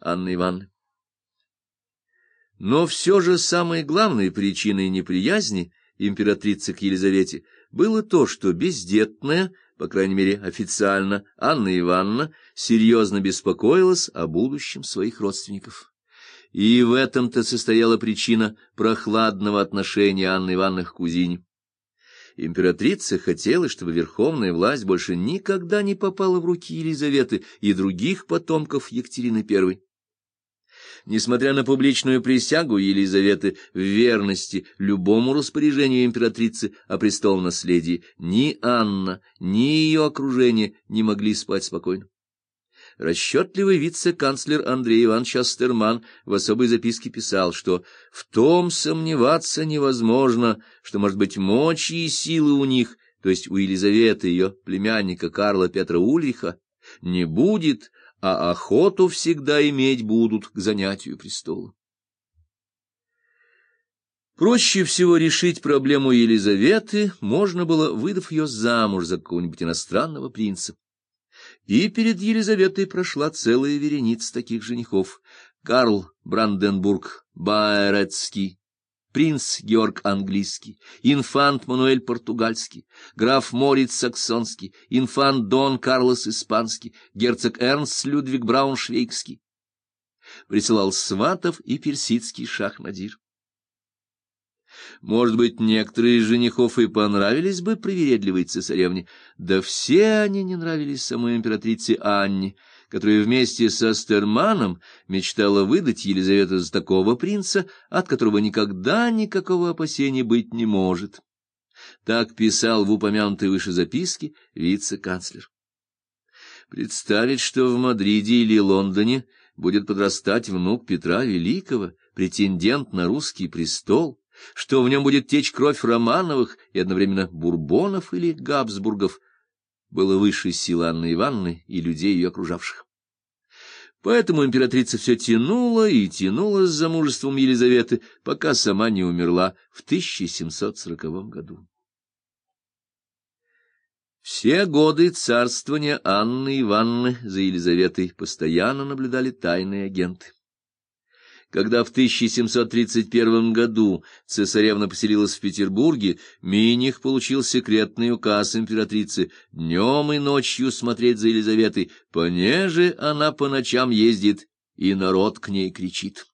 Анны Ивановны. Но все же самой главной причиной неприязни императрицы к Елизавете было то, что бездетная, по крайней мере официально, Анна Ивановна серьезно беспокоилась о будущем своих родственников. И в этом-то состояла причина прохладного отношения Анны Ивановны к кузине. Императрица хотела, чтобы верховная власть больше никогда не попала в руки Елизаветы и других потомков Екатерины I. Несмотря на публичную присягу Елизаветы в верности любому распоряжению императрицы о престолном наследии, ни Анна, ни ее окружение не могли спать спокойно. Расчетливый вице-канцлер Андрей Иванович Астерман в особой записке писал, что в том сомневаться невозможно, что, может быть, мочи и силы у них, то есть у Елизаветы, ее племянника Карла Петра Ульриха, не будет, а охоту всегда иметь будут к занятию престола. Проще всего решить проблему Елизаветы можно было, выдав ее замуж за какого-нибудь иностранного принца. И перед Елизаветой прошла целая вереница таких женихов. Карл Бранденбург Байерецкий, принц Георг Английский, инфант Мануэль Португальский, граф Мориц Саксонский, инфант Дон Карлос Испанский, герцог Эрнст Людвиг Брауншвейгский. Присылал сватов и персидский шах Надир. Может быть, некоторые женихов и понравились бы привередливой цесаревне, да все они не нравились самой императрице Анне, которая вместе со Стерманом мечтала выдать Елизавету за такого принца, от которого никогда никакого опасения быть не может. Так писал в упомянутой выше записке вице-канцлер. Представить, что в Мадриде или Лондоне будет подрастать внук Петра Великого, претендент на русский престол, что в нем будет течь кровь Романовых и одновременно Бурбонов или Габсбургов, было выше сил Анны Ивановны и людей ее окружавших. Поэтому императрица все тянула и тянула с замужеством Елизаветы, пока сама не умерла в 1740 году. Все годы царствования Анны Ивановны за Елизаветой постоянно наблюдали тайные агенты. Когда в 1731 году цесаревна поселилась в Петербурге, Миних получил секретный указ императрицы днем и ночью смотреть за Елизаветой, понеже она по ночам ездит, и народ к ней кричит.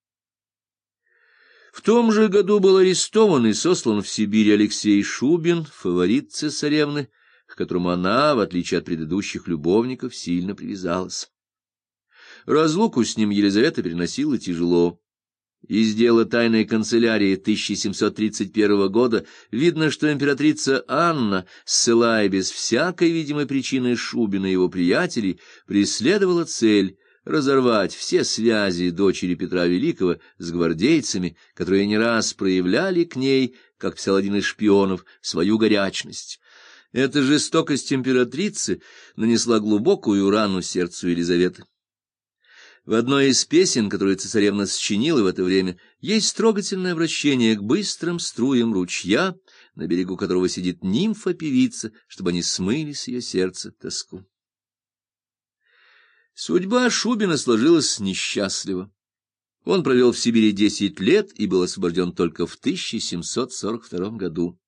В том же году был арестован и сослан в Сибирь Алексей Шубин, фаворит цесаревны, к которому она, в отличие от предыдущих любовников, сильно привязалась. Разлуку с ним Елизавета переносила тяжело. Из дела тайной канцелярии 1731 года видно, что императрица Анна, ссылая без всякой видимой причины Шубина и его приятелей, преследовала цель разорвать все связи дочери Петра Великого с гвардейцами, которые не раз проявляли к ней, как писал один из шпионов, свою горячность. Эта жестокость императрицы нанесла глубокую рану сердцу Елизаветы. В одной из песен, которую цесаревна сочинила в это время, есть трогательное обращение к быстрым струям ручья, на берегу которого сидит нимфа-певица, чтобы они смыли с ее сердца тоску. Судьба Шубина сложилась несчастливо. Он провел в Сибири десять лет и был освобожден только в 1742 году.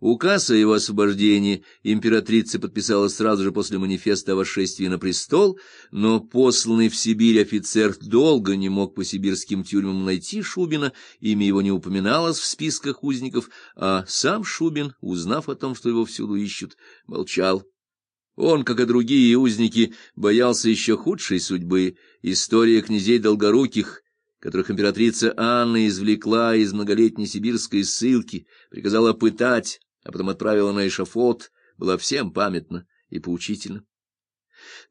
Указ о его освобождении императрица подписала сразу же после манифеста о восшествии на престол, но посланный в Сибирь офицер долго не мог по сибирским тюрьмам найти Шубина, имя его не упоминалось в списках узников, а сам Шубин, узнав о том, что его всюду ищут, молчал. Он, как и другие узники, боялся еще худшей судьбы, история князей Долгоруких — которых императрица Анна извлекла из многолетней сибирской ссылки, приказала пытать, а потом отправила на эшафот, была всем памятна и поучительна.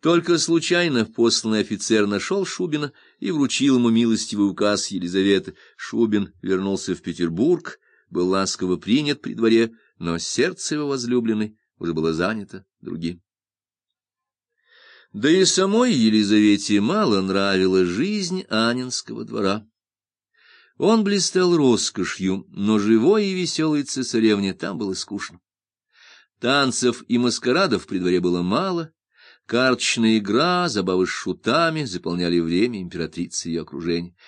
Только случайно посланный офицер нашел Шубина и вручил ему милостивый указ Елизаветы. Шубин вернулся в Петербург, был ласково принят при дворе, но сердце его возлюбленной уже было занято другим. Да и самой Елизавете мало нравилась жизнь Анинского двора. Он блистал роскошью, но живой и веселой цесаревне там было скучно. Танцев и маскарадов при дворе было мало, Карточная игра, забавы с шутами заполняли время императрицы и ее окружения.